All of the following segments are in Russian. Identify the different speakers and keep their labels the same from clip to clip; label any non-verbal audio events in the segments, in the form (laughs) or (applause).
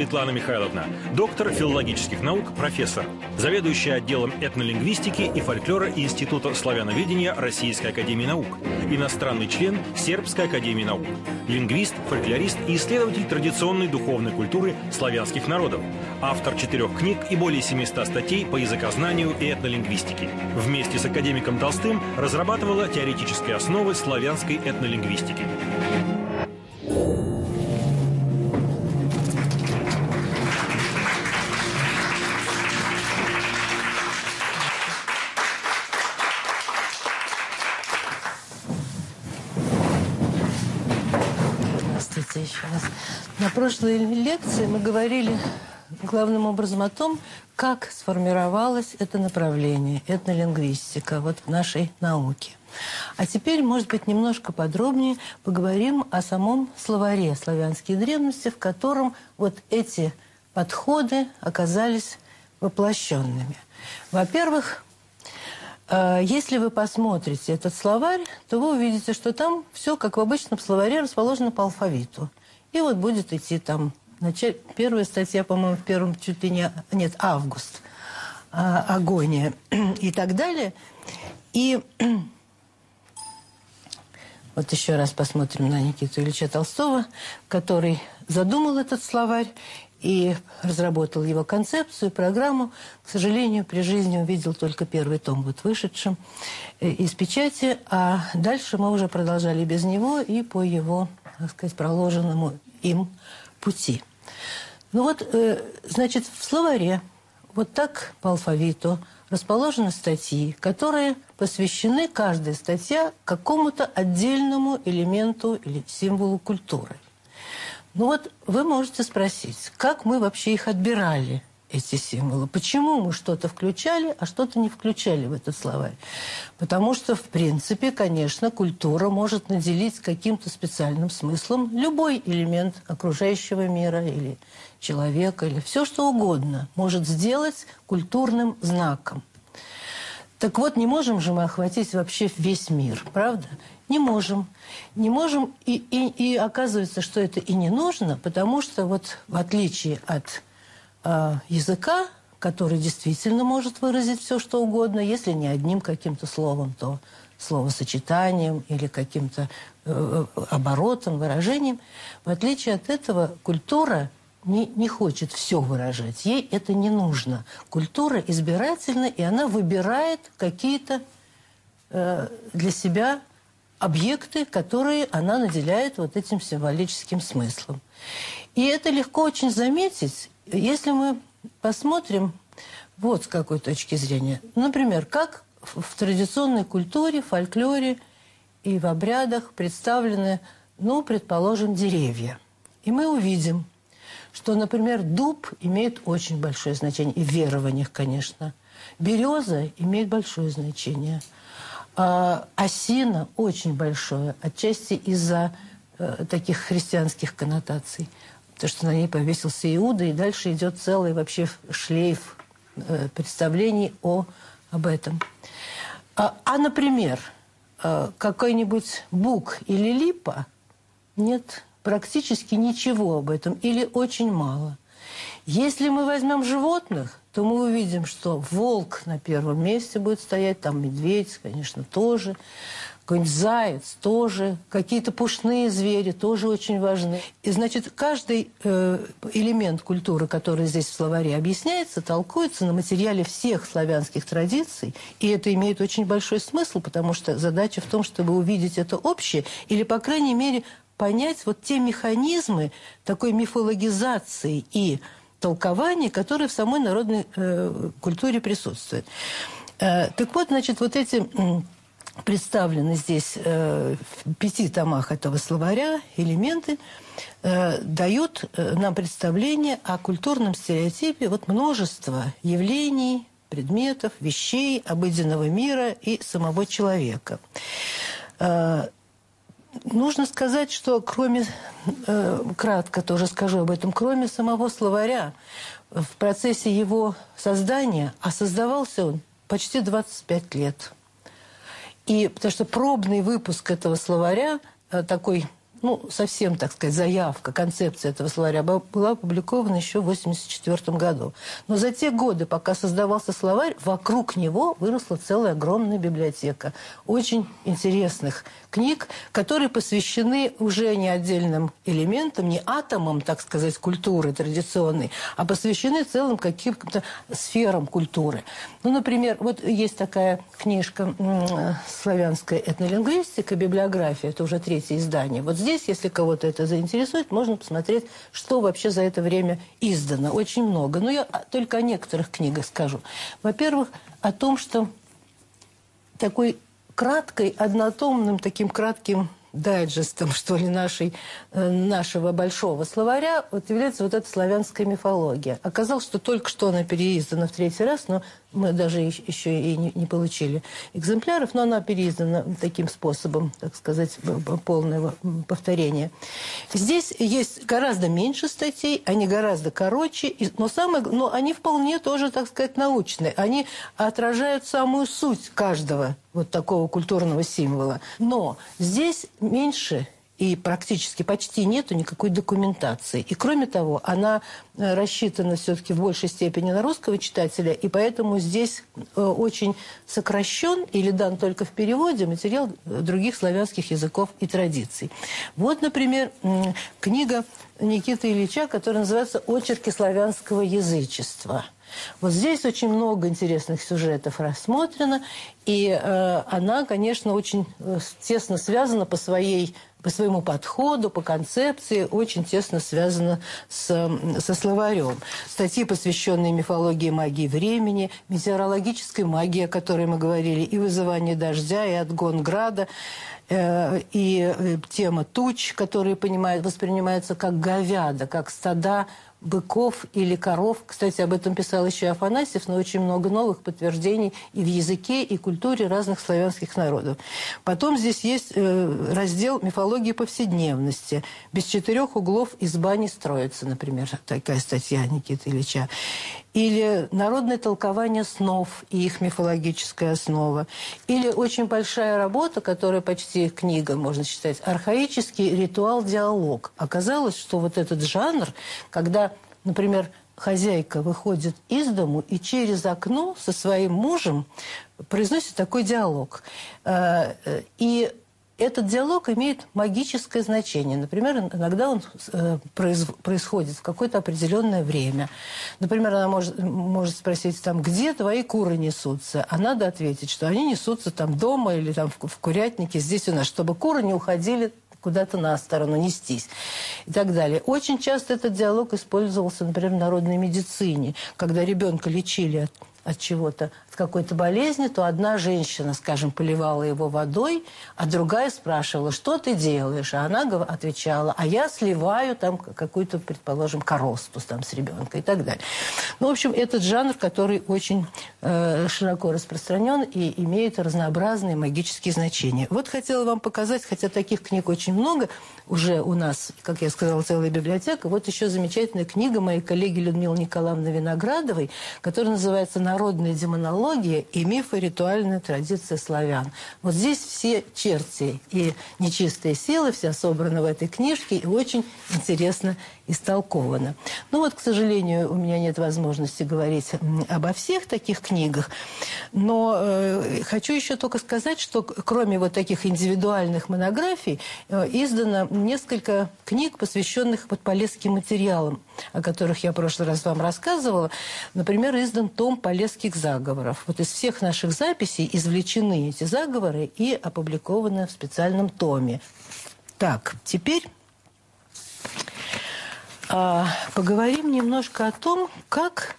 Speaker 1: Светлана Михайловна, доктор филологических наук, профессор, заведующая отделом этнолингвистики и фольклора Института славяноведения Российской Академии Наук, иностранный член Сербской Академии Наук, лингвист, фольклорист и исследователь традиционной духовной культуры славянских народов, автор четырех книг и более 700 статей по языкознанию и этнолингвистике. Вместе с академиком Толстым разрабатывала теоретические основы славянской этнолингвистики.
Speaker 2: Лекции мы говорили главным образом о том, как сформировалось это направление, этнолингвистика, вот в нашей науке. А теперь, может быть, немножко подробнее поговорим о самом словаре славянские древности, в котором вот эти подходы оказались воплощенными. Во-первых, э, если вы посмотрите этот словарь, то вы увидите, что там все, как в обычном словаре, расположено по алфавиту. И вот будет идти там началь... первая статья, по-моему, в первом чуть ли не... Нет, август. А, агония (clears throat) и так далее. И (clears throat) вот еще раз посмотрим на Никиту Ильича Толстого, который задумал этот словарь и разработал его концепцию, программу. К сожалению, при жизни увидел только первый том, вот вышедшим э, из печати, а дальше мы уже продолжали без него и по его, так сказать, проложенному им пути. Ну вот, э, значит, в словаре вот так по алфавиту расположены статьи, которые посвящены, каждая статья, какому-то отдельному элементу или символу культуры. Ну вот вы можете спросить, как мы вообще их отбирали, эти символы? Почему мы что-то включали, а что-то не включали в этот словарь? Потому что, в принципе, конечно, культура может наделить каким-то специальным смыслом любой элемент окружающего мира или человека, или все что угодно может сделать культурным знаком. Так вот, не можем же мы охватить вообще весь мир, правда? Не можем. Не можем, и, и, и оказывается, что это и не нужно, потому что вот в отличие от э, языка, который действительно может выразить все, что угодно, если не одним каким-то словом, то словосочетанием или каким-то э, оборотом, выражением. В отличие от этого, культура не, не хочет все выражать. Ей это не нужно. Культура избирательна, и она выбирает какие-то э, для себя объекты, которые она наделяет вот этим символическим смыслом. И это легко очень заметить, если мы посмотрим вот с какой точки зрения. Например, как в традиционной культуре, фольклоре и в обрядах представлены, ну, предположим, деревья. И мы увидим, что, например, дуб имеет очень большое значение, и в верованиях, конечно. Береза имеет большое значение. А осина очень большое, отчасти из-за э, таких христианских коннотаций. Потому что на ней повесился Иуда, и дальше идет целый вообще шлейф э, представлений о, об этом. А, а например, э, какой-нибудь бук или липа нет практически ничего об этом или очень мало. Если мы возьмем животных, то мы увидим, что волк на первом месте будет стоять, там медведь, конечно, тоже, какой-нибудь заяц тоже, какие-то пушные звери тоже очень важны. И, значит, каждый э, элемент культуры, который здесь в словаре объясняется, толкуется на материале всех славянских традиций, и это имеет очень большой смысл, потому что задача в том, чтобы увидеть это общее, или, по крайней мере, понять вот те механизмы такой мифологизации и толкования, которые в самой народной э, культуре присутствуют. Э, так вот, значит, вот эти представлены здесь э, в пяти томах этого словаря элементы, э, дают э, нам представление о культурном стереотипе вот множества явлений, предметов, вещей, обыденного мира и самого человека. Э, Нужно сказать, что кроме, э, кратко тоже скажу об этом, кроме самого словаря, в процессе его создания, а создавался он почти 25 лет. И потому что пробный выпуск этого словаря, э, такой ну, совсем, так сказать, заявка, концепция этого словаря была опубликована еще в 1984 году. Но за те годы, пока создавался словарь, вокруг него выросла целая огромная библиотека очень интересных книг, которые посвящены уже не отдельным элементам, не атомам, так сказать, культуры традиционной, а посвящены целым каким-то сферам культуры. Ну, например, вот есть такая книжка «Славянская этнолингвистика», библиография, это уже третье издание. Вот здесь, если кого-то это заинтересует, можно посмотреть, что вообще за это время издано. Очень много. Но я только о некоторых книгах скажу. Во-первых, о том, что такой краткой, однотомным, таким кратким дайджестом, что ли, нашей, э, нашего большого словаря вот является вот эта славянская мифология. Оказалось, что только что она переиздана в третий раз, но мы даже еще и не, получили экземпляров, но она переиздана таким способом, так сказать, полное повторение. Здесь есть гораздо меньше статей, они гораздо короче, но, самое, но они вполне тоже, так сказать, научные. Они отражают самую суть каждого вот такого культурного символа. Но здесь меньше и практически почти нету никакой документации. И кроме того, она э, рассчитана все-таки в большей степени на русского читателя, и поэтому здесь э, очень сокращен или дан только в переводе материал других славянских языков и традиций. Вот, например, книга Никиты Ильича, которая называется «Очерки славянского язычества». Вот здесь очень много интересных сюжетов рассмотрено, и э, она, конечно, очень э, тесно связана по своей по своему подходу, по концепции, очень тесно связана с, со словарем. Статьи, посвященные мифологии магии времени, метеорологической магии, о которой мы говорили, и вызывание дождя, и отгон града, э, и э, тема туч, которые воспринимаются как говяда, как стада быков или коров. Кстати, об этом писал еще Афанасьев, но очень много новых подтверждений и в языке, и культуре разных славянских народов. Потом здесь есть э, раздел мифологии повседневности. Без четырех углов изба не строится, например, такая статья Никиты Ильича. Или народное толкование снов и их мифологическая основа. Или очень большая работа, которая почти книга, можно считать, архаический ритуал-диалог. Оказалось, что вот этот жанр, когда, например, хозяйка выходит из дому и через окно со своим мужем произносит такой диалог. Э, э, и этот диалог имеет магическое значение. Например, иногда он э, происходит в какое-то определенное время. Например, она может, может спросить, там, где твои куры несутся? А надо ответить, что они несутся там дома или там в, курятнике здесь у нас, чтобы куры не уходили куда-то на сторону нестись и так далее. Очень часто этот диалог использовался, например, в народной медицине, когда ребенка лечили от от чего-то, от какой-то болезни, то одна женщина, скажем, поливала его водой, а другая спрашивала, что ты делаешь? А она отвечала, а я сливаю там какую-то, предположим, коросту там с ребенка и так далее. Ну, в общем, этот жанр, который очень э, широко распространен и имеет разнообразные магические значения. Вот хотела вам показать, хотя таких книг очень много, уже у нас, как я сказала, целая библиотека. Вот еще замечательная книга моей коллеги Людмилы Николаевны Виноградовой, которая называется «Народная демонология и мифы ритуальная традиция славян». Вот здесь все черти и нечистые силы, вся собрана в этой книжке и очень интересно истолковано. Ну вот, к сожалению, у меня нет возможности говорить обо всех таких книгах, но э, хочу еще только сказать, что кроме вот таких индивидуальных монографий э, издано несколько книг, посвященных вот полесским материалам, о которых я в прошлый раз вам рассказывала. Например, издан том полесских заговоров. Вот из всех наших записей извлечены эти заговоры и опубликованы в специальном томе. Так, теперь а, поговорим немножко о том, как,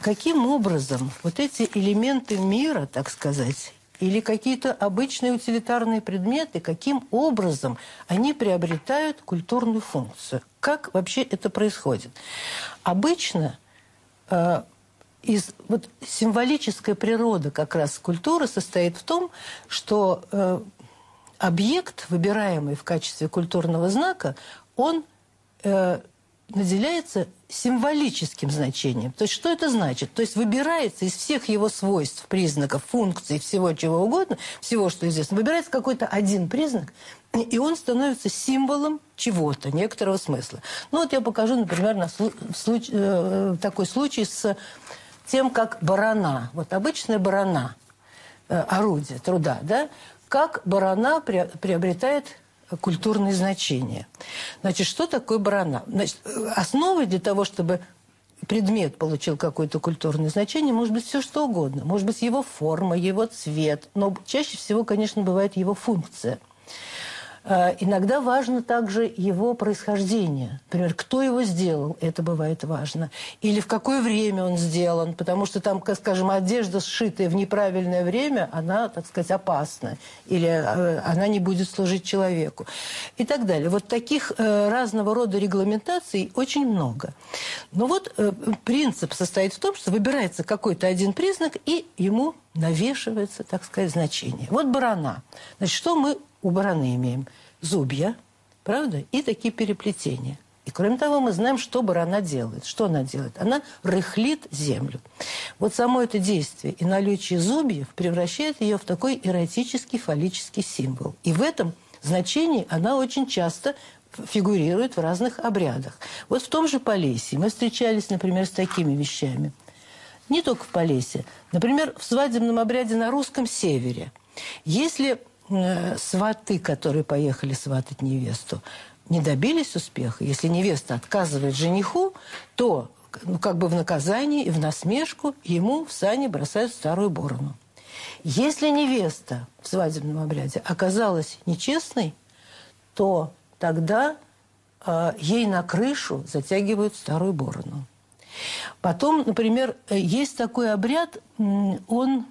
Speaker 2: каким образом вот эти элементы мира, так сказать, или какие-то обычные утилитарные предметы, каким образом они приобретают культурную функцию. Как вообще это происходит? Обычно э, из, вот, символическая природа как раз культуры состоит в том, что э, объект, выбираемый в качестве культурного знака, он э, наделяется символическим значением. То есть что это значит? То есть выбирается из всех его свойств, признаков, функций, всего чего угодно, всего, что известно, выбирается какой-то один признак, и он становится символом чего-то, некоторого смысла. Ну вот я покажу, например, на случ... э, такой случай с тем, как барана, вот обычная барана, э, орудие труда, да, как барана приобретает культурные значения. Значит, что такое барана? Значит, основой для того, чтобы предмет получил какое-то культурное значение, может быть все что угодно. Может быть его форма, его цвет, но чаще всего, конечно, бывает его функция – иногда важно также его происхождение. Например, кто его сделал, это бывает важно. Или в какое время он сделан, потому что там, скажем, одежда, сшитая в неправильное время, она, так сказать, опасна. Или э, она не будет служить человеку. И так далее. Вот таких э, разного рода регламентаций очень много. Но вот принцип состоит в том, что выбирается какой-то один признак, и ему навешивается, так сказать, значение. Вот барана. Значит, что мы у бараны имеем зубья, правда, и такие переплетения. И кроме того, мы знаем, что барана делает. Что она делает? Она рыхлит землю. Вот само это действие и наличие зубьев превращает ее в такой эротический фаллический символ. И в этом значении она очень часто фигурирует в разных обрядах. Вот в том же Полесье мы встречались, например, с такими вещами. Не только в Полесье. Например, в свадебном обряде на русском севере. Если сваты, которые поехали сватать невесту, не добились успеха. Если невеста отказывает жениху, то ну, как бы в наказание и в насмешку ему в сани бросают старую борону. Если невеста в свадебном обряде оказалась нечестной, то тогда э, ей на крышу затягивают старую борону. Потом, например, э, есть такой обряд, он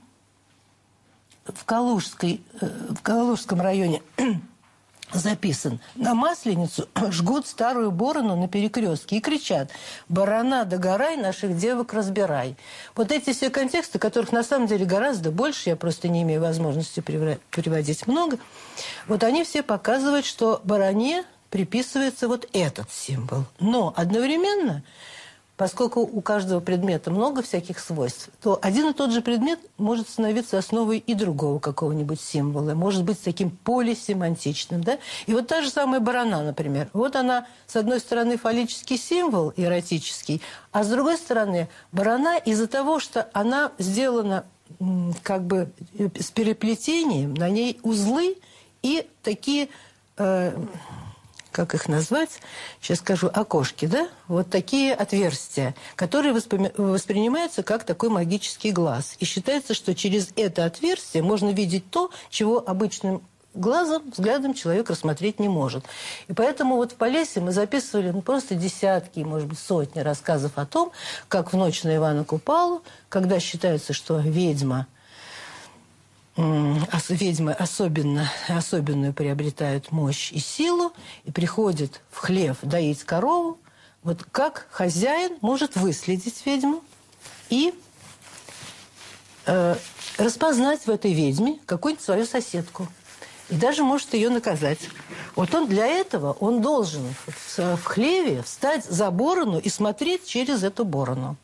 Speaker 2: в, Калужской, э, в Калужском районе (clears throat) записан. На Масленицу (clears throat) жгут старую борону на перекрестке и кричат «Барана догорай, наших девок разбирай». Вот эти все контексты, которых на самом деле гораздо больше, я просто не имею возможности приводить много, вот они все показывают, что баране приписывается вот этот символ. Но одновременно Поскольку у каждого предмета много всяких свойств, то один и тот же предмет может становиться основой и другого какого-нибудь символа. Может быть таким полисемантичным. Да? И вот та же самая барана, например. Вот она, с одной стороны, фаллический символ, эротический, а с другой стороны, барана из-за того, что она сделана как бы э, с переплетением, на ней узлы и такие... Э, как их назвать, сейчас скажу, окошки, да? Вот такие отверстия, которые воспринимаются как такой магический глаз. И считается, что через это отверстие можно видеть то, чего обычным глазом, взглядом человек рассмотреть не может. И поэтому вот в Полесье мы записывали ну, просто десятки, может быть, сотни рассказов о том, как в ночь на Ивана Купалу, когда считается, что ведьма – ведьмы особенно, особенную приобретают мощь и силу и приходят в хлев доить корову, вот как хозяин может выследить ведьму и э, распознать в этой ведьме какую-нибудь свою соседку. И даже может ее наказать. Вот он для этого, он должен в, в хлеве встать за борону и смотреть через эту борону.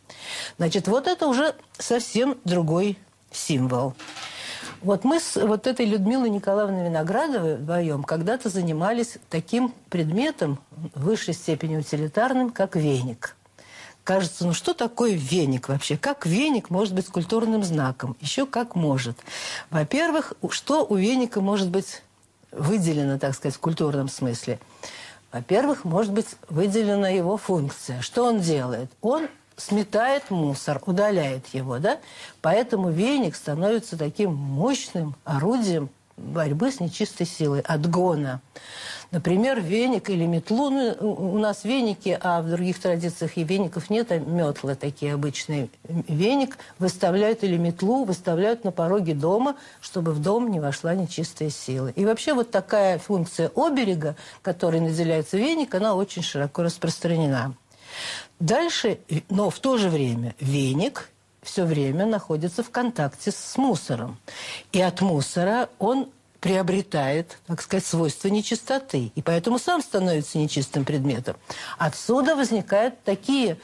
Speaker 2: Значит, вот это уже совсем другой символ. Вот мы с вот этой Людмилой Николаевной Виноградовой вдвоем когда-то занимались таким предметом в высшей степени утилитарным, как веник. Кажется, ну что такое веник вообще? Как веник может быть культурным знаком? Еще как может. Во-первых, что у веника может быть выделено, так сказать, в культурном смысле? Во-первых, может быть выделена его функция. Что он делает? Он сметает мусор, удаляет его, да? Поэтому веник становится таким мощным орудием борьбы с нечистой силой, отгона. Например, веник или метлу. Ну, у нас веники, а в других традициях и веников нет, а метлы такие обычные. Веник выставляют или метлу выставляют на пороге дома, чтобы в дом не вошла нечистая сила. И вообще вот такая функция оберега, которой наделяется веник, она очень широко распространена. Дальше, но в то же время веник все время находится в контакте с мусором. И от мусора он приобретает, так сказать, свойства нечистоты, и поэтому сам становится нечистым предметом. Отсюда возникают такие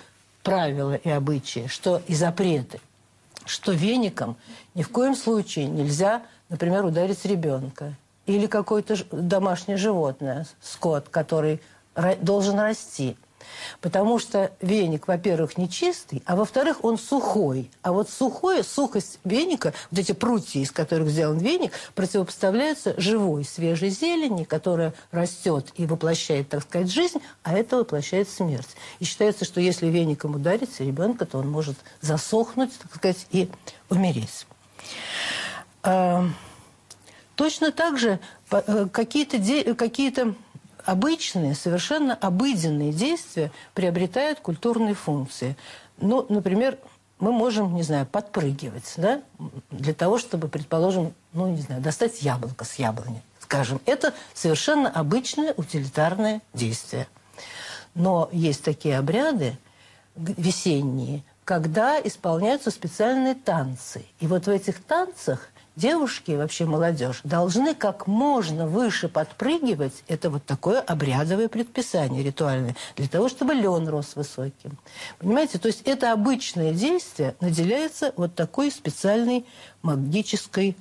Speaker 2: правила и обычаи, что и запреты, что веником ни в коем случае нельзя, например, ударить ребенка или какое-то домашнее животное, скот, который должен расти – Потому что веник, во-первых, не чистый, а во-вторых, он сухой. А вот сухое, сухость веника, вот эти прутья, из которых сделан веник, противопоставляются живой, свежей зелени, которая растет и воплощает, так сказать, жизнь, а это воплощает смерть. И считается, что если веником ударить ребенка, то он может засохнуть, так сказать, и умереть. А, точно так же э, какие-то какие обычные, совершенно обыденные действия приобретают культурные функции. Ну, например, мы можем, не знаю, подпрыгивать, да, для того, чтобы, предположим, ну, не знаю, достать яблоко с яблони, скажем. Это совершенно обычное утилитарное действие. Но есть такие обряды весенние, когда исполняются специальные танцы. И вот в этих танцах девушки, вообще молодежь, должны как можно выше подпрыгивать. Это вот такое обрядовое предписание ритуальное, для того, чтобы лен рос высоким. Понимаете? То есть это обычное действие наделяется вот такой специальной магической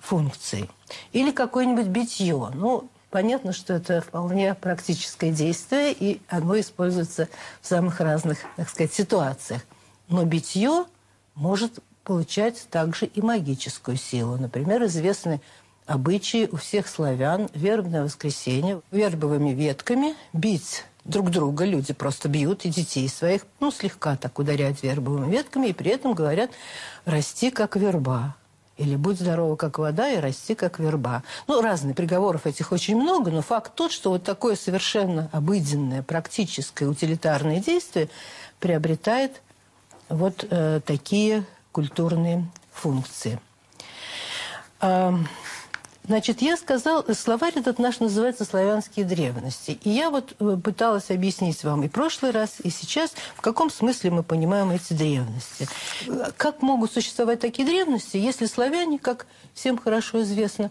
Speaker 2: функцией. Или какое-нибудь битье. Ну, понятно, что это вполне практическое действие, и оно используется в самых разных, так сказать, ситуациях. Но битье может получать также и магическую силу. Например, известны обычаи у всех славян вербное воскресенье вербовыми ветками бить друг друга. Люди просто бьют и детей своих, ну, слегка так ударяют вербовыми ветками, и при этом говорят «расти, как верба». Или «будь здорова, как вода, и расти, как верба». Ну, разных приговоров этих очень много, но факт тот, что вот такое совершенно обыденное, практическое, утилитарное действие приобретает вот э, такие культурные функции. Значит, я сказал, словарь этот наш называется «Славянские древности». И я вот э, пыталась объяснить вам и прошлый раз, и сейчас, в каком смысле мы понимаем эти древности. Как могут существовать такие древности, если славяне, как всем хорошо известно,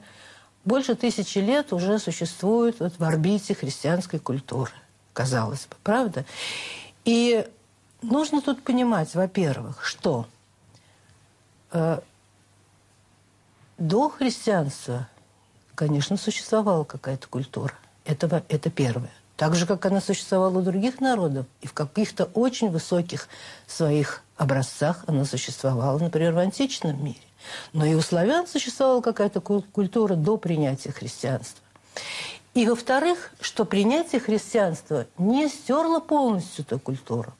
Speaker 2: больше тысячи лет уже существуют вот в орбите христианской культуры, казалось бы, правда? И нужно тут понимать, во-первых, что до христианства, конечно, существовала какая-то культура. Это, это первое. Так же, как она существовала у других народов, и в каких-то очень высоких своих образцах она существовала, например, в античном мире. Но и у славян существовала какая-то культура до принятия христианства. И, во-вторых, что принятие христианства не стерло полностью эту культуру.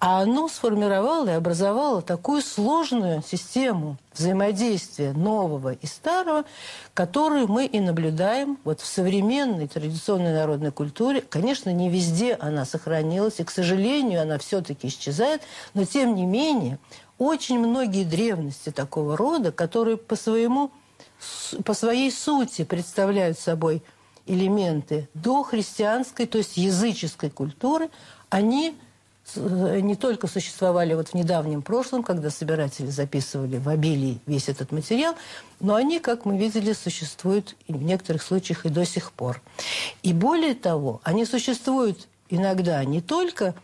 Speaker 2: А оно сформировало и образовало такую сложную систему взаимодействия нового и старого, которую мы и наблюдаем вот в современной традиционной народной культуре. Конечно, не везде она сохранилась, и, к сожалению, она все-таки исчезает, но, тем не менее, очень многие древности такого рода, которые по, своему, по своей сути представляют собой элементы дохристианской, то есть языческой культуры, они не только существовали вот в недавнем прошлом, когда собиратели записывали в обилии весь этот материал, но они, как мы видели, существуют в некоторых случаях и до сих пор. И более того, они существуют иногда не только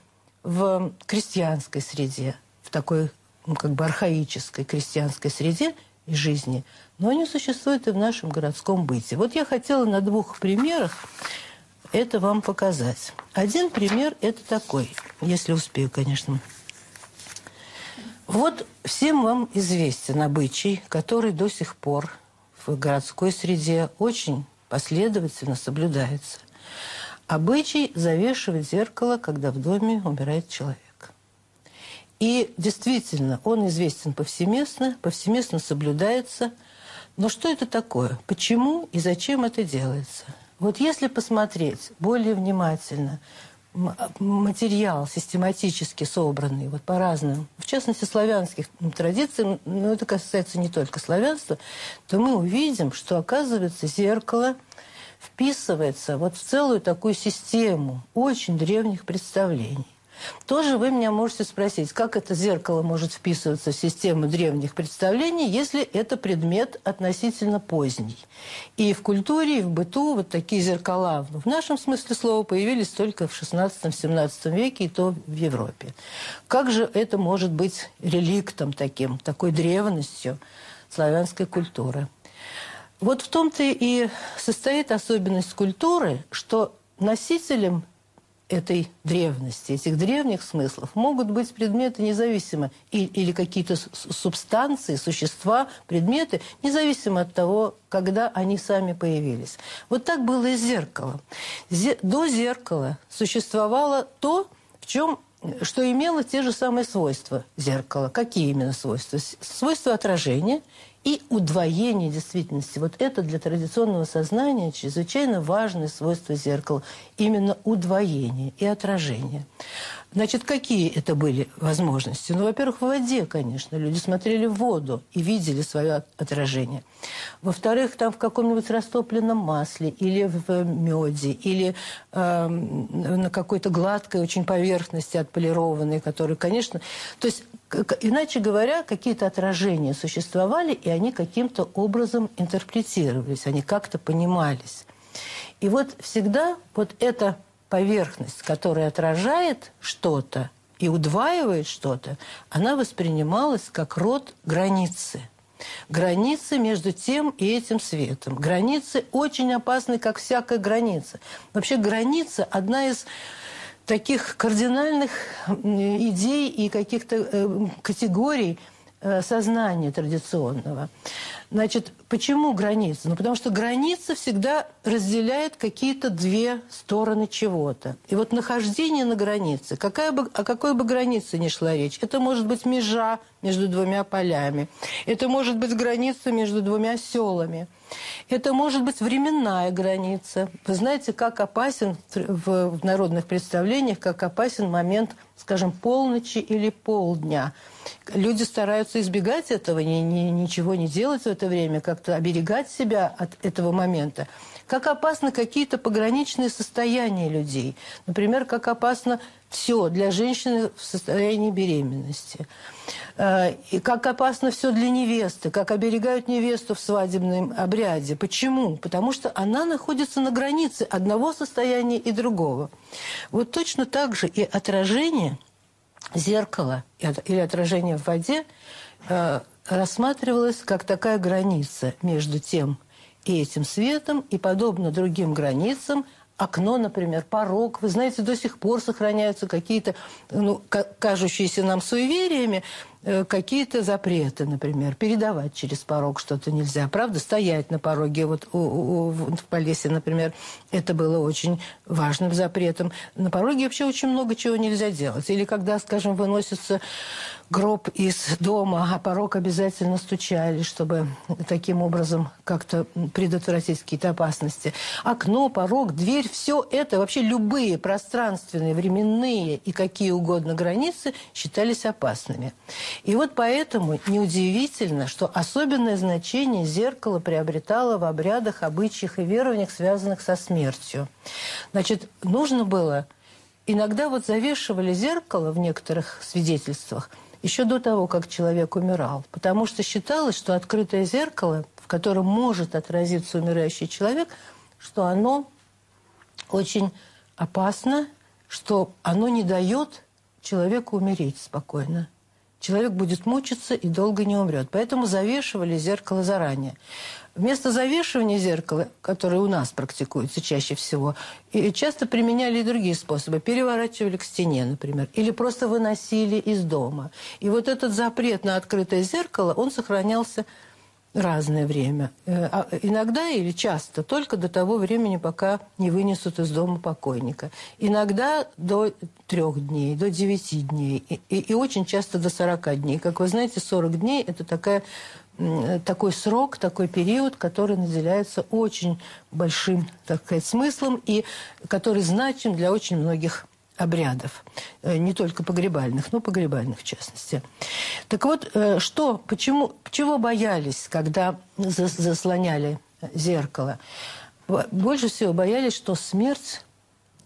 Speaker 2: в крестьянской среде, в такой ну, как бы архаической крестьянской среде и жизни, но они существуют и в нашем городском быте. Вот я хотела на двух примерах это вам показать. Один пример – это такой, если успею, конечно. Вот всем вам известен обычай, который до сих пор в городской среде очень последовательно соблюдается. Обычай завешивать зеркало, когда в доме умирает человек. И действительно, он известен повсеместно, повсеместно соблюдается. Но что это такое? Почему и зачем это делается? Вот если посмотреть более внимательно материал систематически собранный вот по разным, в частности, славянских традиций, но это касается не только славянства, то мы увидим, что, оказывается, зеркало вписывается вот в целую такую систему очень древних представлений. Тоже вы меня можете спросить, как это зеркало может вписываться в систему древних представлений, если это предмет относительно поздний. И в культуре, и в быту вот такие зеркала в нашем смысле слова появились только в 16-17 веке, и то в Европе. Как же это может быть реликтом таким, такой древностью славянской культуры? Вот в том-то и состоит особенность культуры, что носителем этой древности, этих древних смыслов могут быть предметы независимо, и, или какие-то субстанции, существа, предметы, независимо от того, когда они сами появились. Вот так было и с зеркалом. До зеркала существовало то, в чем что имело те же самые свойства зеркала. Какие именно свойства? Свойства отражения и удвоение действительности. Вот это для традиционного сознания чрезвычайно важное свойство зеркала. Именно удвоение и отражение. Значит, какие это были возможности? Ну, во-первых, в воде, конечно. Люди смотрели в воду и видели свое отражение. Во-вторых, там в каком-нибудь растопленном масле или в меде, или э, на какой-то гладкой очень поверхности отполированной, которая, конечно... То есть, иначе говоря, какие-то отражения существовали, и они каким-то образом интерпретировались, они как-то понимались. И вот всегда вот это поверхность, которая отражает что-то и удваивает что-то, она воспринималась как род границы. Границы между тем и этим светом. Границы очень опасны, как всякая граница. Вообще граница – одна из таких кардинальных идей и каких-то э, категорий э, сознания традиционного. Значит, почему граница? Ну, потому что граница всегда разделяет какие-то две стороны чего-то. И вот нахождение на границе, какая бы, о какой бы границе ни шла речь, это может быть межа между двумя полями, это может быть граница между двумя селами, это может быть временная граница. Вы знаете, как опасен в, в народных представлениях, как опасен момент, скажем, полночи или полдня. Люди стараются избегать этого, ни, ни, ничего не делать в это время, как-то оберегать себя от этого момента. Как опасны какие-то пограничные состояния людей. Например, как опасно все для женщины в состоянии беременности. Э, и как опасно все для невесты, как оберегают невесту в свадебном обряде. Почему? Потому что она находится на границе одного состояния и другого. Вот точно так же и отражение зеркала или отражение в воде рассматривалось как такая граница между тем и этим светом, и подобно другим границам – окно, например, порог. Вы знаете, до сих пор сохраняются какие-то, ну, кажущиеся нам суевериями, какие-то запреты, например. Передавать через порог что-то нельзя. Правда, стоять на пороге. Вот у, у, в Полесе, например, это было очень важным запретом. На пороге вообще очень много чего нельзя делать. Или когда, скажем, выносится гроб из дома, а порог обязательно стучали, чтобы таким образом как-то предотвратить какие-то опасности. Окно, порог, дверь, все это, вообще любые пространственные, временные и какие угодно границы считались опасными. И вот поэтому неудивительно, что особенное значение зеркало приобретало в обрядах, обычаях и верованиях, связанных со смертью. Значит, нужно было... Иногда вот завешивали зеркало в некоторых свидетельствах – еще до того, как человек умирал. Потому что считалось, что открытое зеркало, в котором может отразиться умирающий человек, что оно очень опасно, что оно не дает человеку умереть спокойно человек будет мучиться и долго не умрет. Поэтому завешивали зеркало заранее. Вместо завешивания зеркала, которое у нас практикуется чаще всего, и часто применяли и другие способы. Переворачивали к стене, например, или просто выносили из дома. И вот этот запрет на открытое зеркало, он сохранялся разное время. Э, а иногда или часто только до того времени, пока не вынесут из дома покойника. Иногда до трех дней, до девяти дней. И, и, и очень часто до сорока дней. Как вы знаете, сорок дней – это такая, такой срок, такой период, который наделяется очень большим так сказать, смыслом и который значим для очень многих обрядов, э, не только погребальных, но погребальных в частности. Так вот, э, что, почему, чего боялись, когда заслоняли зеркало? Больше всего боялись, что смерть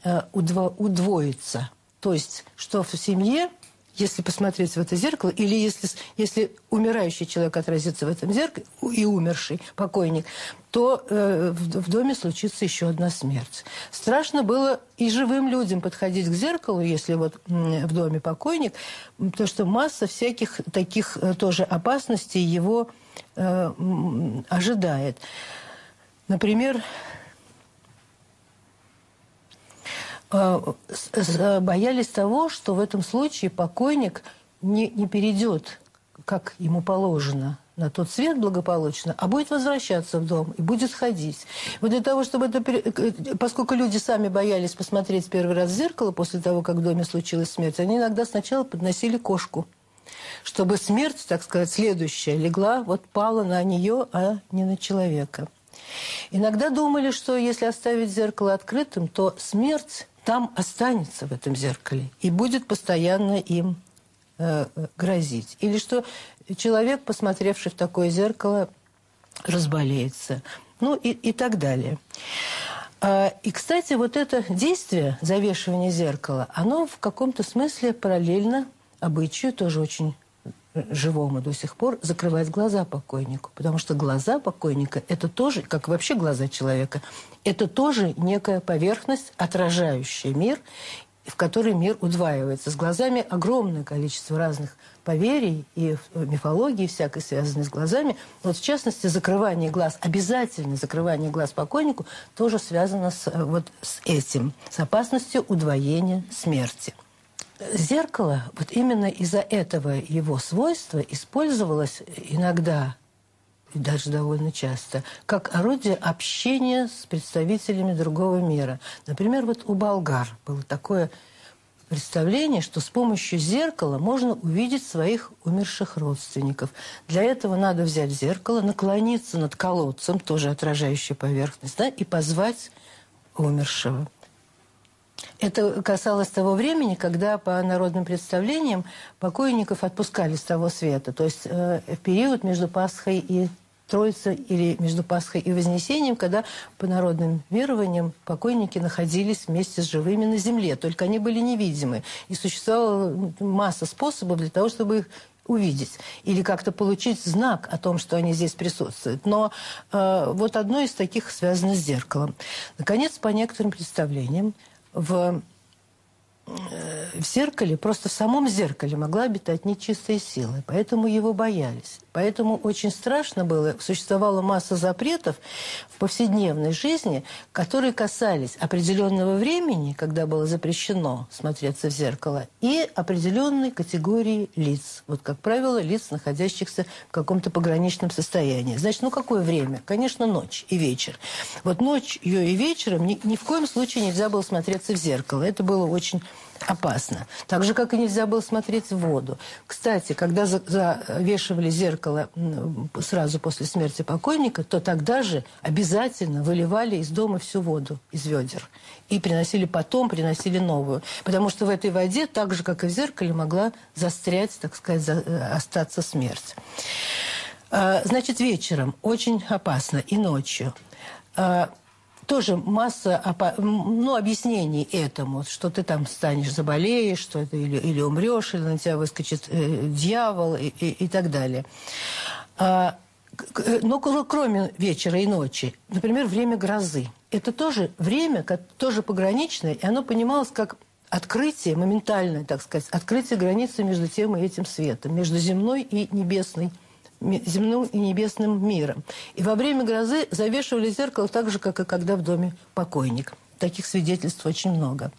Speaker 2: э, удвоится. То есть, что в семье если посмотреть в это зеркало, или если, если умирающий человек отразится в этом зеркале, и умерший покойник, то э, в, в доме случится еще одна смерть. Страшно было и живым людям подходить к зеркалу, если вот в доме покойник, потому что масса всяких таких э, тоже опасностей его э, ожидает. Например, э, боялись того, что в этом случае покойник не, не перейдет, как ему положено, на тот свет благополучно, а будет возвращаться в дом и будет ходить. Вот для того, чтобы это... Э, поскольку люди сами боялись посмотреть первый раз в зеркало после того, как в доме случилась смерть, они иногда сначала подносили кошку чтобы смерть, так сказать, следующая легла, вот пала на нее, а не на человека. Иногда думали, что если оставить зеркало открытым, то смерть там останется в этом зеркале и будет постоянно им э, грозить. Или что человек, посмотревший в такое зеркало, разболеется. Ну и, и так далее. А, и, кстати, вот это действие завешивания зеркала, оно в каком-то смысле параллельно обычаю, тоже очень живому до сих пор закрывать глаза покойнику. Потому что глаза покойника – это тоже, как вообще глаза человека, это тоже некая поверхность, отражающая мир, в которой мир удваивается. С глазами огромное количество разных поверий и мифологии всякой, связанной с глазами. Вот в частности, закрывание глаз, обязательное закрывание глаз покойнику тоже связано с, вот, с этим, с опасностью удвоения смерти. Зеркало, вот именно из-за этого его свойства использовалось иногда, и даже довольно часто, как орудие общения с представителями другого мира. Например, вот у болгар было такое представление, что с помощью зеркала можно увидеть своих умерших родственников. Для этого надо взять зеркало, наклониться над колодцем, тоже отражающая поверхность, да, и позвать умершего. Это касалось того времени, когда по народным представлениям покойников отпускали с того света. То есть э, в период между Пасхой и Троицей или между Пасхой и Вознесением, когда по народным верованиям покойники находились вместе с живыми на земле. Только они были невидимы. И существовала масса способов для того, чтобы их увидеть или как-то получить знак о том, что они здесь присутствуют. Но э, вот одно из таких связано с зеркалом. Наконец, по некоторым представлениям, в, в зеркале, просто в самом зеркале могла обитать нечистая сила, поэтому его боялись. Поэтому очень страшно было, существовала масса запретов в повседневной жизни, которые касались определенного времени, когда было запрещено смотреться в зеркало, и определенной категории лиц. Вот, как правило, лиц, находящихся в каком-то пограничном состоянии. Значит, ну какое время? Конечно, ночь и вечер. Вот ночью и вечером ни, ни в коем случае нельзя было смотреться в зеркало. Это было очень опасно. Так же, как и нельзя было смотреть в воду. Кстати, когда завешивали зеркало сразу после смерти покойника, то тогда же обязательно выливали из дома всю воду из ведер. И приносили потом, приносили новую. Потому что в этой воде, так же, как и в зеркале, могла застрять, так сказать, э, остаться смерть. А, значит, вечером очень опасно и ночью а, тоже масса ну, объяснений этому, что ты там станешь, заболеешь, что это или, или умрешь, или на тебя выскочит э, дьявол и, и, и так далее. А, э, но кроме вечера и ночи, например, время грозы. Это тоже время, тоже пограничное, и оно понималось как открытие, моментальное, так сказать, открытие границы между тем и этим светом, между земной и небесной земным и небесным миром. И во время грозы завешивали зеркало так же, как и когда в доме покойник. Таких свидетельств очень много.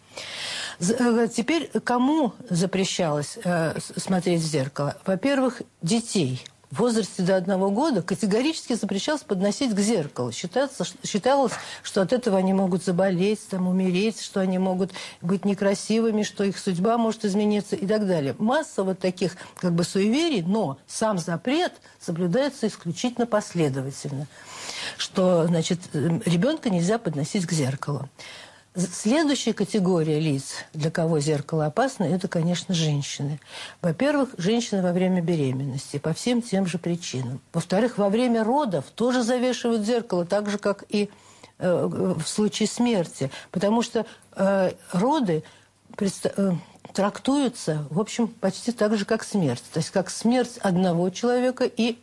Speaker 2: Э, теперь кому запрещалось э, смотреть в зеркало? Во-первых, детей – в возрасте до одного года категорически запрещалось подносить к зеркалу. Считается, считалось, что от этого они могут заболеть, там, умереть, что они могут быть некрасивыми, что их судьба может измениться и так далее. Масса вот таких как бы суеверий, но сам запрет соблюдается исключительно последовательно. Что, значит, э, ребенка нельзя подносить к зеркалу. Следующая категория лиц, для кого зеркало опасно, это, конечно, женщины. Во-первых, женщины во время беременности, по всем тем же причинам. Во-вторых, во время родов тоже завешивают зеркало, так же, как и э, в случае смерти. Потому что э, роды, э, трактуются, в общем, почти так же, как смерть. То есть как смерть одного человека и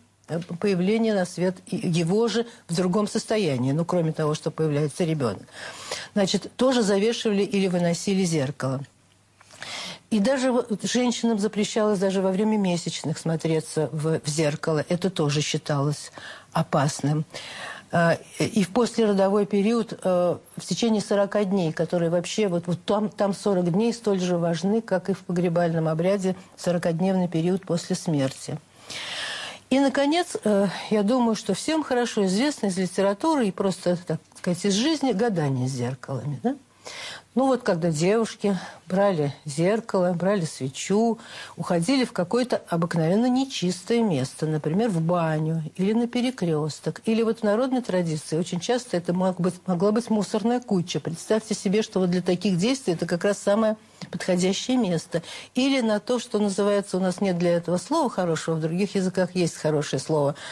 Speaker 2: появление на свет его же в другом состоянии, ну, кроме того, что появляется ребенок. Значит, тоже завешивали или выносили зеркало. И даже женщинам запрещалось даже во время месячных смотреться в, в зеркало. Это тоже считалось опасным. А, и в послеродовой период э, в течение 40 дней, которые вообще, вот, вот там, там 40 дней столь же важны, как и в погребальном обряде 40-дневный период после смерти. И, наконец, э, я думаю, что всем хорошо известно из литературы и просто, так сказать, из жизни гадание с зеркалами. Да? Ну вот когда девушки брали зеркало, брали свечу, уходили в какое-то обыкновенно нечистое место, например, в баню или на перекресток. Или вот в народной традиции очень часто это мог быть, могла быть мусорная куча. Представьте себе, что вот для таких действий это как раз самое подходящее место. Или на то, что называется, у нас нет для этого слова хорошего, в других языках есть хорошее слово –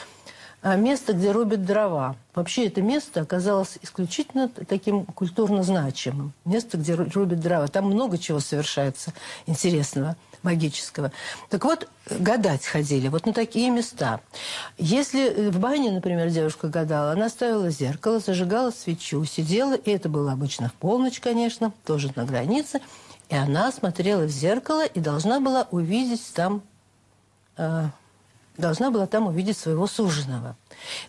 Speaker 2: место, где рубят дрова. Вообще это место оказалось исключительно таким культурно значимым. Место, где рубят дрова. Там много чего совершается интересного, магического. Так вот, гадать ходили вот на такие места. Если в бане, например, девушка гадала, она ставила зеркало, зажигала свечу, сидела, и это было обычно в полночь, конечно, тоже на границе, и она смотрела в зеркало и должна была увидеть там э, должна была там увидеть своего суженого.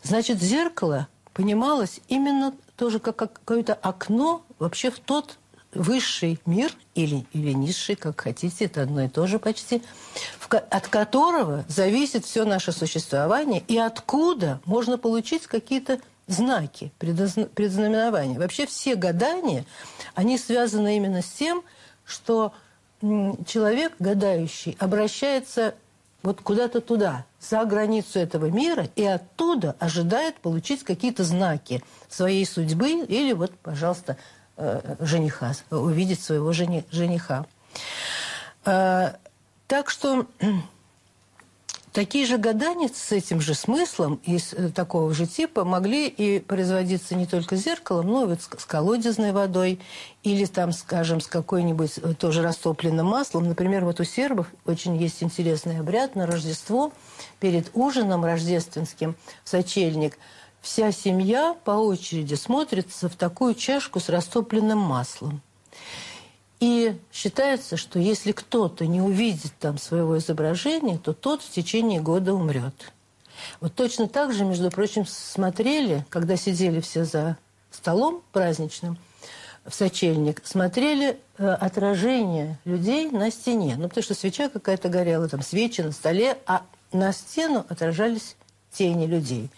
Speaker 2: Значит, зеркало понималось именно тоже как какое-то окно вообще в тот высший мир или, или низший, как хотите, это одно и то же почти, в, от которого зависит все наше существование и откуда можно получить какие-то знаки, предзнаменования. Вообще все гадания, они связаны именно с тем, что человек, гадающий, обращается вот куда-то туда, за границу этого мира, и оттуда ожидает получить какие-то знаки своей судьбы или вот, пожалуйста, э, жениха, увидеть своего жени, жениха. Э, так что Такие же гадания с этим же смыслом из э, такого же типа могли и производиться не только зеркалом, но и вот с колодезной водой или там, скажем, с какой-нибудь э, тоже растопленным маслом. Например, вот у сербов очень есть интересный обряд на Рождество. Перед ужином рождественским в сочельник вся семья по очереди смотрится в такую чашку с растопленным маслом. И считается, что если кто-то не увидит там своего изображения, то тот в течение года умрет. Вот точно так же, между прочим, смотрели, когда сидели все за столом праздничным, в сочельник, смотрели э, отражение людей на стене. Ну, потому что свеча какая-то горела, там свечи на столе, а на стену отражались тени людей.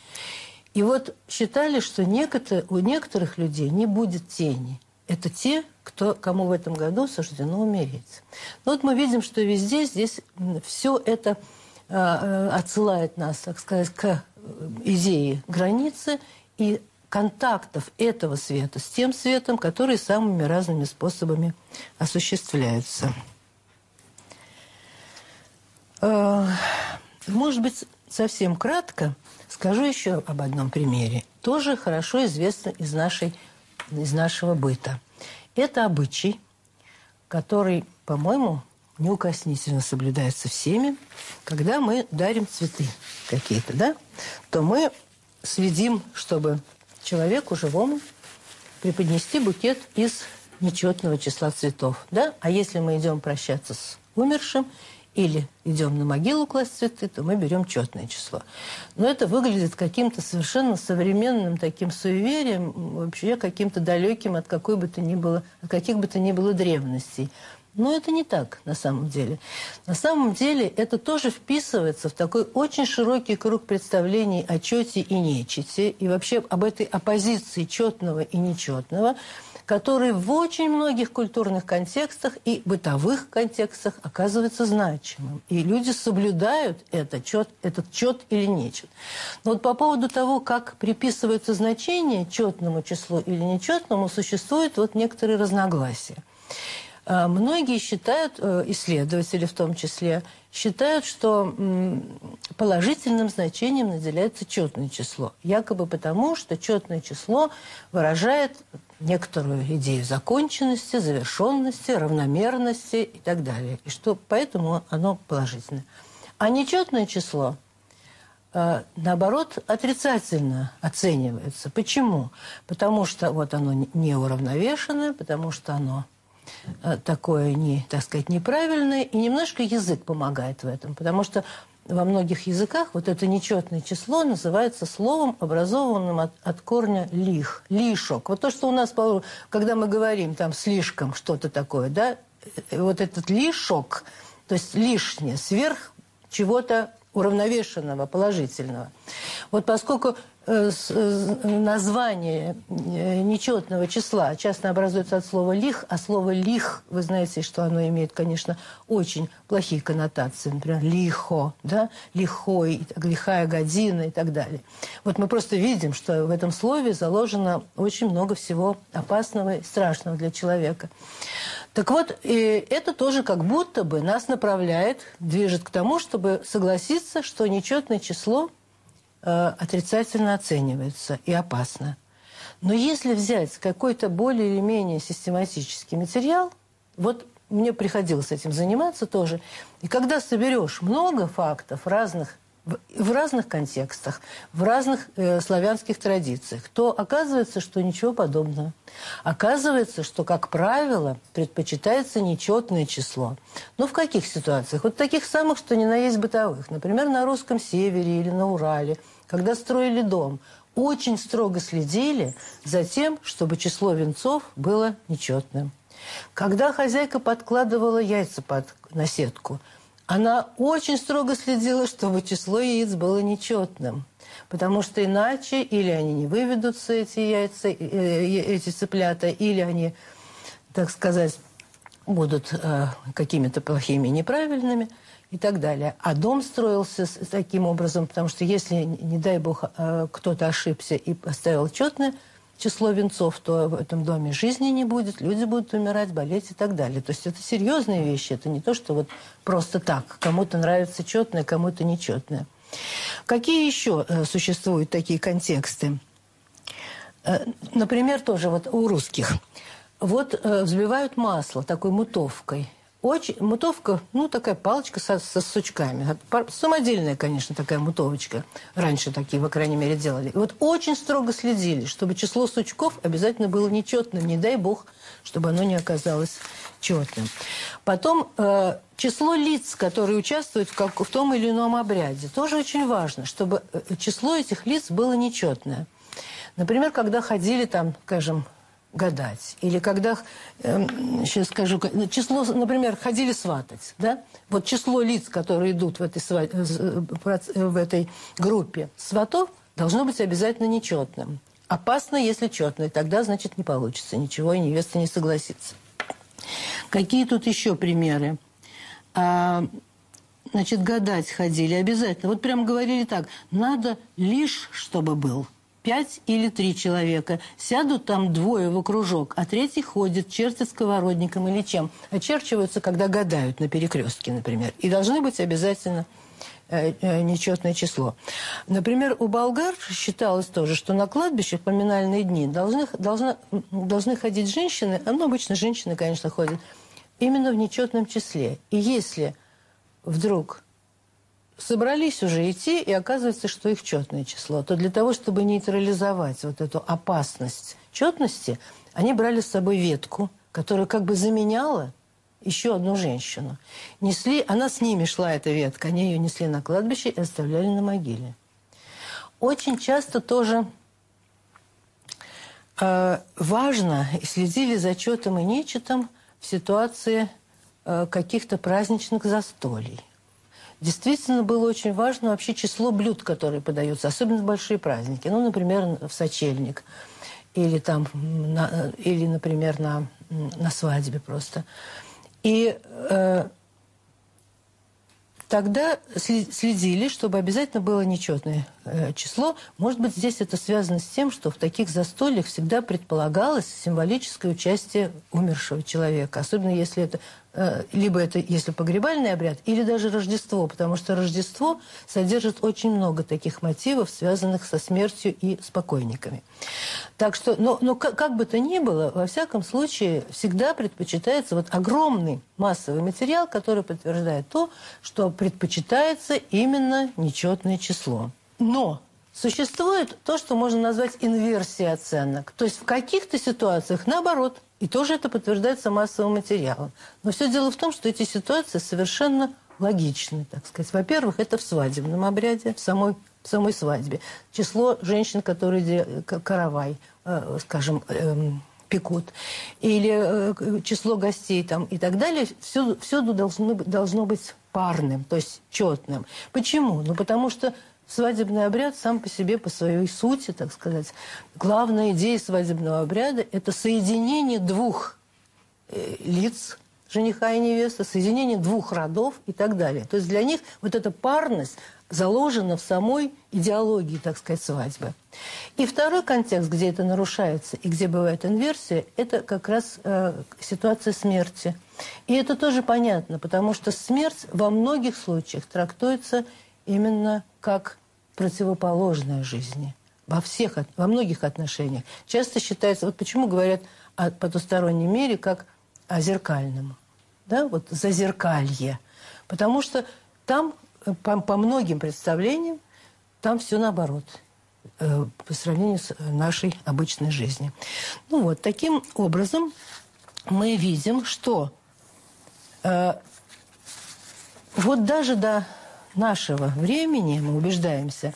Speaker 2: И вот считали, что некотор, у некоторых людей не будет тени это те, кто, кому в этом году суждено умереть. Но вот мы видим, что везде здесь все это э, отсылает нас, так сказать, к э, идее границы и контактов этого света с тем светом, который самыми разными способами осуществляются. Э, может быть, совсем кратко скажу еще об одном примере. Тоже хорошо известно из нашей из нашего быта. Это обычай, который, по-моему, неукоснительно соблюдается всеми. Когда мы дарим цветы какие-то, да, то мы следим, чтобы человеку живому преподнести букет из нечетного числа цветов. Да? А если мы идем прощаться с умершим, или идем на могилу класть цветы, то мы берем четное число. Но это выглядит каким-то совершенно современным таким суеверием, вообще каким-то далеким от какой бы то ни было, от каких бы то ни было древностей. Но это не так на самом деле. На самом деле это тоже вписывается в такой очень широкий круг представлений о чете и нечете, и вообще об этой оппозиции четного и нечетного, который в очень многих культурных контекстах и бытовых контекстах оказывается значимым. И люди соблюдают это, чет, этот чет или нечет. Но вот по поводу того, как приписывается значение четному числу или нечетному, существует вот некоторые разногласия. А, многие считают, э, исследователи в том числе, считают, что положительным значением наделяется четное число. Якобы потому, что четное число выражает некоторую идею законченности, завершенности, равномерности и так далее. И что поэтому оно положительное. А нечетное число э, наоборот, отрицательно оценивается. Почему? Потому что вот оно не уравновешенное, потому что оно Э, такое, не, так сказать, неправильное, и немножко язык помогает в этом, потому что во многих языках вот это нечетное число называется словом, образованным от, от корня лих, лишок. Вот то, что у нас, когда мы говорим там слишком что-то такое, да, э, вот этот лишок, то есть лишнее, сверх чего-то уравновешенного, положительного. Вот поскольку Э, э, название э, нечетного числа часто образуется от слова «лих», а слово «лих», вы знаете, что оно имеет, конечно, очень плохие коннотации. Например, «лихо», да? «лихой», «лихая година» и так далее. Вот мы просто видим, что в этом слове заложено очень много всего опасного и страшного для человека. Так вот, и это тоже как будто бы нас направляет, движет к тому, чтобы согласиться, что нечетное число – Э, отрицательно оценивается и опасно. Но если взять какой-то более или менее систематический материал, вот мне приходилось этим заниматься тоже, и когда соберешь много фактов разных в разных контекстах, в разных э, славянских традициях, то оказывается, что ничего подобного. Оказывается, что, как правило, предпочитается нечетное число. Но в каких ситуациях? Вот таких самых, что не на есть бытовых. Например, на русском севере или на Урале – когда строили дом, очень строго следили за тем, чтобы число венцов было нечетным. Когда хозяйка подкладывала яйца под наседку, она очень строго следила, чтобы число яиц было нечетным. Потому что иначе или они не выведутся, эти яйца, э, э, эти цыплята, или они, так сказать, будут э, какими-то плохими, неправильными – и так далее. А дом строился с, таким образом, потому что если, не дай бог, э, кто-то ошибся и поставил четное число венцов, то в этом доме жизни не будет, люди будут умирать, болеть и так далее. То есть это серьезные вещи, это не то, что вот просто так. Кому-то нравится четное, кому-то нечетное. Какие еще э, существуют такие контексты? Э, например, тоже вот у русских. Вот взбивают масло такой мутовкой – очень, мутовка, ну, такая палочка со, со сучками. Самодельная, конечно, такая мутовочка. Раньше такие, по крайней мере, делали. И вот очень строго следили, чтобы число сучков обязательно было нечетным. Не дай бог, чтобы оно не оказалось четным. Потом э, число лиц, которые участвуют в, как, в том или ином обряде, тоже очень важно, чтобы э, число этих лиц было нечетное. Например, когда ходили там, скажем, гадать. Или когда, э, сейчас скажу, число, например, ходили сватать, да? Вот число лиц, которые идут в этой, сват, э, э, в этой группе сватов, должно быть обязательно нечетным. Опасно, если четное, тогда, значит, не получится ничего, и невеста не согласится. Какие тут еще примеры? А, значит, гадать ходили обязательно. Вот прям говорили так, надо лишь, чтобы был – пять или три человека. Сядут там двое в окружок, а третий ходит, чертит сковородником или чем. Очерчиваются, когда гадают на перекрестке, например. И должны быть обязательно э, э, нечетное число. Например, у болгар считалось тоже, что на кладбище в поминальные дни должны, должны, должны ходить женщины, а ну, обычно женщины, конечно, ходят, именно в нечетном числе. И если вдруг собрались уже идти, и оказывается, что их четное число, то для того, чтобы нейтрализовать вот эту опасность четности, они брали с собой ветку, которая как бы заменяла еще одну женщину. Несли, она с ними шла, эта ветка, они ее несли на кладбище и оставляли на могиле. Очень часто тоже э, важно, и следили за четом и нечетом в ситуации э, каких-то праздничных застолий. Действительно было очень важно вообще число блюд, которые подаются, особенно в большие праздники. Ну, например, в сочельник или там, на, или, например, на, на свадьбе просто. И э, тогда следили, чтобы обязательно было нечетное число. Может быть, здесь это связано с тем, что в таких застольях всегда предполагалось символическое участие умершего человека. Особенно если это Э, либо это, если погребальный обряд, или даже Рождество, потому что Рождество содержит очень много таких мотивов, связанных со смертью и с покойниками. Так что, но, но как, как бы то ни было, во всяком случае, всегда предпочитается вот огромный массовый материал, который подтверждает то, что предпочитается именно нечетное число. Но Существует то, что можно назвать инверсией оценок. То есть в каких-то ситуациях наоборот. И тоже это подтверждается массовым материалом. Но все дело в том, что эти ситуации совершенно логичны, так сказать. Во-первых, это в свадебном обряде, в самой, в самой свадьбе. Число женщин, которые каравай, э, скажем, э, пекут, или э, число гостей там и так далее, всюду, всюду должно, должно быть парным, то есть четным. Почему? Ну, потому что Свадебный обряд сам по себе, по своей сути, так сказать, главная идея свадебного обряда – это соединение двух э, лиц, жениха и невесты, соединение двух родов и так далее. То есть для них вот эта парность заложена в самой идеологии, так сказать, свадьбы. И второй контекст, где это нарушается и где бывает инверсия, это как раз э, ситуация смерти. И это тоже понятно, потому что смерть во многих случаях трактуется именно как противоположная жизни. Во всех, во многих отношениях. Часто считается, вот почему говорят о потустороннем мире как о зеркальном. Да, вот зазеркалье. Потому что там, э, по, по многим представлениям, там все наоборот э, по сравнению с нашей обычной жизнью. Ну вот, таким образом мы видим, что э, вот даже до нашего времени, мы убеждаемся,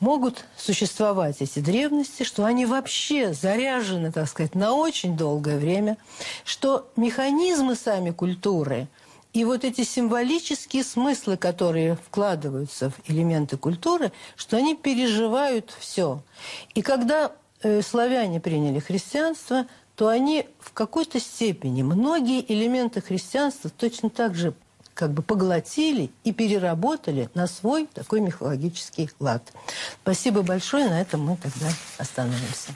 Speaker 2: могут существовать эти древности, что они вообще заряжены, так сказать, на очень долгое время, что механизмы сами культуры и вот эти символические смыслы, которые вкладываются в элементы культуры, что они переживают все. И когда э, славяне приняли христианство, то они в какой-то степени многие элементы христианства точно так же как бы поглотили и переработали на свой такой мифологический лад. Спасибо большое. На этом мы тогда остановимся.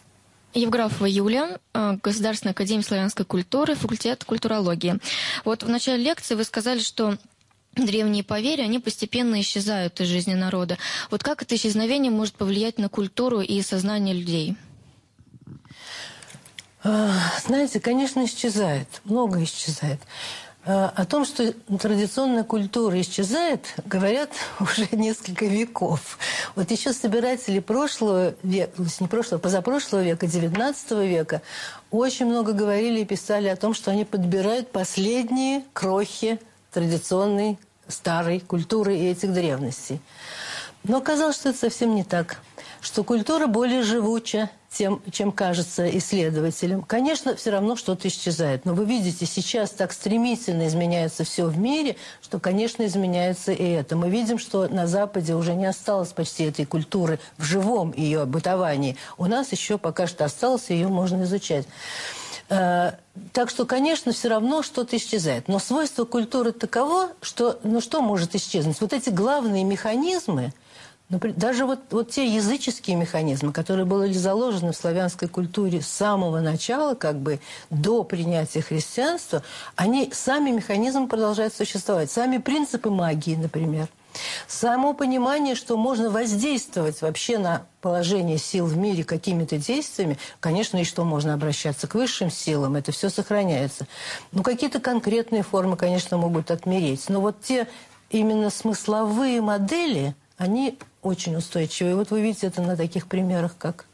Speaker 3: Евграфова Юлия, э, Государственная академия славянской культуры, факультет культурологии. Вот в начале лекции вы сказали, что древние поверья, они постепенно исчезают из жизни народа. Вот как это исчезновение может повлиять на культуру и сознание людей?
Speaker 2: А, знаете, конечно, исчезает. Много исчезает. Э, о том, что традиционная культура исчезает, (laughs) говорят (laughs) уже несколько веков. Вот еще собиратели прошлого века, не прошлого, позапрошлого века, XIX века, очень много говорили и писали о том, что они подбирают последние крохи традиционной старой культуры и этих древностей. Но оказалось, что это совсем не так. Что культура более живуча, тем, чем кажется исследователям. Конечно, все равно что-то исчезает. Но вы видите, сейчас так стремительно изменяется все в мире, что, конечно, изменяется и это. Мы видим, что на Западе уже не осталось почти этой культуры в живом ее бытовании. У нас еще пока что осталось, ее можно изучать. Э, так что, конечно, все равно что-то исчезает. Но свойство культуры таково, что ну что может исчезнуть? Вот эти главные механизмы, даже вот, вот те языческие механизмы, которые были заложены в славянской культуре с самого начала, как бы до принятия христианства, они, сами механизмы продолжают существовать. Сами принципы магии, например. Само понимание, что можно воздействовать вообще на положение сил в мире какими-то действиями, конечно, и что можно обращаться к высшим силам, это все сохраняется. Ну, какие-то конкретные формы, конечно, могут отмереть. Но вот те именно смысловые модели, они очень устойчивые. Вот вы видите это на таких примерах, как